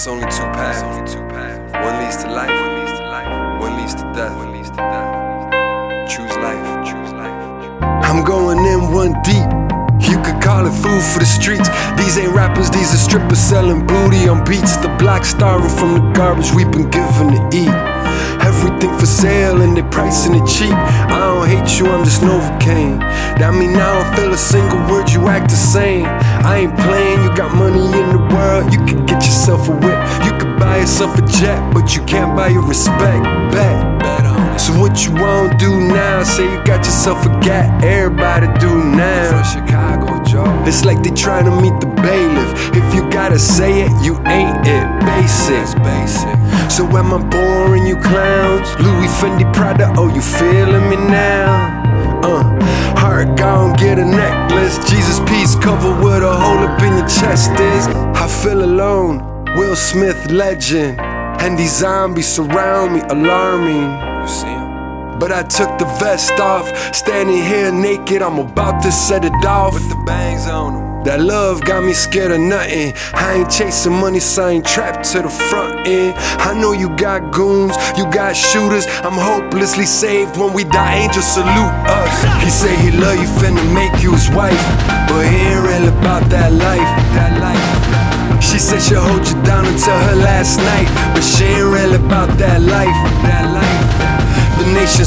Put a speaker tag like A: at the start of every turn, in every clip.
A: It's only two paths. One leads to life. One leads to death. Choose life. Choose life. I'm going in one deep. You could call it food for the streets. These ain't rappers, these are strippers selling booty on beats. The black starving from the garbage we've been given to eat. Everything for sale and they pricing it cheap. I don't hate you, I'm just Novocaine. That mean I don't feel a single word, you act the same. I ain't playing, you got money in the world. You could get yourself a whip, you could buy yourself a jet, but you can't buy your respect back. So what you wanna do now? Say you got yourself a gat, everybody do now. From Chicago, Joe. It's like they trying to meet the bailiff. If you gotta say it, you ain't it. Basic. basic. So am I boring you clowns? Louis Fendi Prada, oh you feeling me now? Uh, heart gone, get a necklace. Jesus peace covered with a hole up in your chest is. I feel alone. Will Smith legend. And these zombies surround me, alarming. You see 'em? But I took the vest off, standing here naked. I'm about to set it off. With the bangs on. That love got me scared of nothing. I ain't chasing money, so I ain't trapped to the front end. I know you got goons, you got shooters. I'm hopelessly saved when we die. Angels salute us. He say he love you, finna make you his wife, but he ain't real about that life. That life. She said she'll hold you down until her last night, but she ain't real about that life. That life.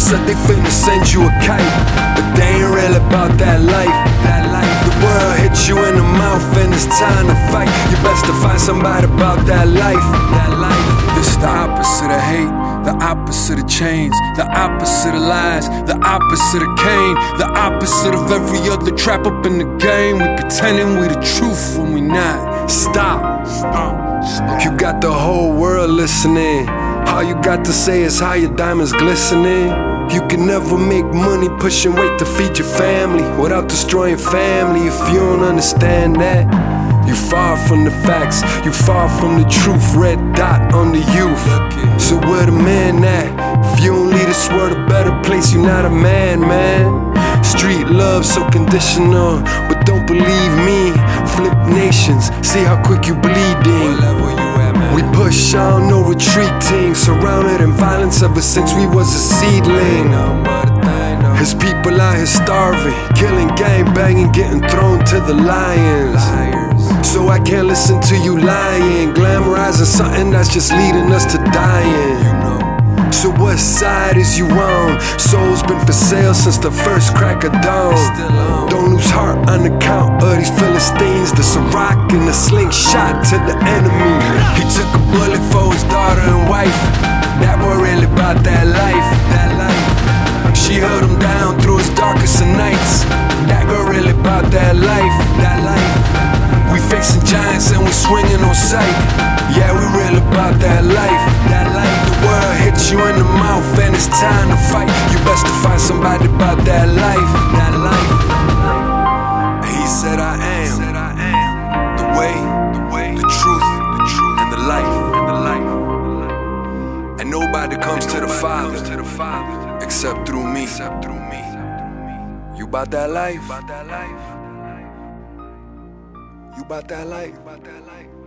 A: Said they finna send you a kite, but they ain't real about that life. That life. The world hits you in the mouth and it's time to fight. You best to find somebody about that life. That life. This the opposite of hate, the opposite of chains, the opposite of lies, the opposite of Cain, the opposite of every other trap up in the game. We pretending we the truth when we not. Stop. Stop. Stop. You got the whole world listening. All you got to say is how your diamonds glistening. You can never make money pushing weight to feed your family without destroying family if you don't understand that. You far from the facts, you far from the truth. Red dot on the youth. So where the man at? If you don't lead this world a better place, you're not a man, man. Street love so conditional, but don't believe me. Flip nations, see how quick you bleeding. We on, no retreating. Surrounded in violence ever since we was a seedling. His people out here starving, killing, gang banging, getting thrown to the lions. So I can't listen to you lying, glamorizing something that's just leading us to dying. So what side is you on? Soul's been for sale since the first crack of dawn. Don't lose heart on account of these Philistines. There's a rock and a slingshot to the enemy. He took about that life. That life. We facing giants and we swinging on sight. Yeah, we real about that life. That life. The world hits you in the mouth and it's time to fight. You best to find somebody about that life. That life. He said I am. The way, the way, the truth, the truth, and the life, and the life. And nobody comes to the Father except through me. About that life? You about that life? You about that life?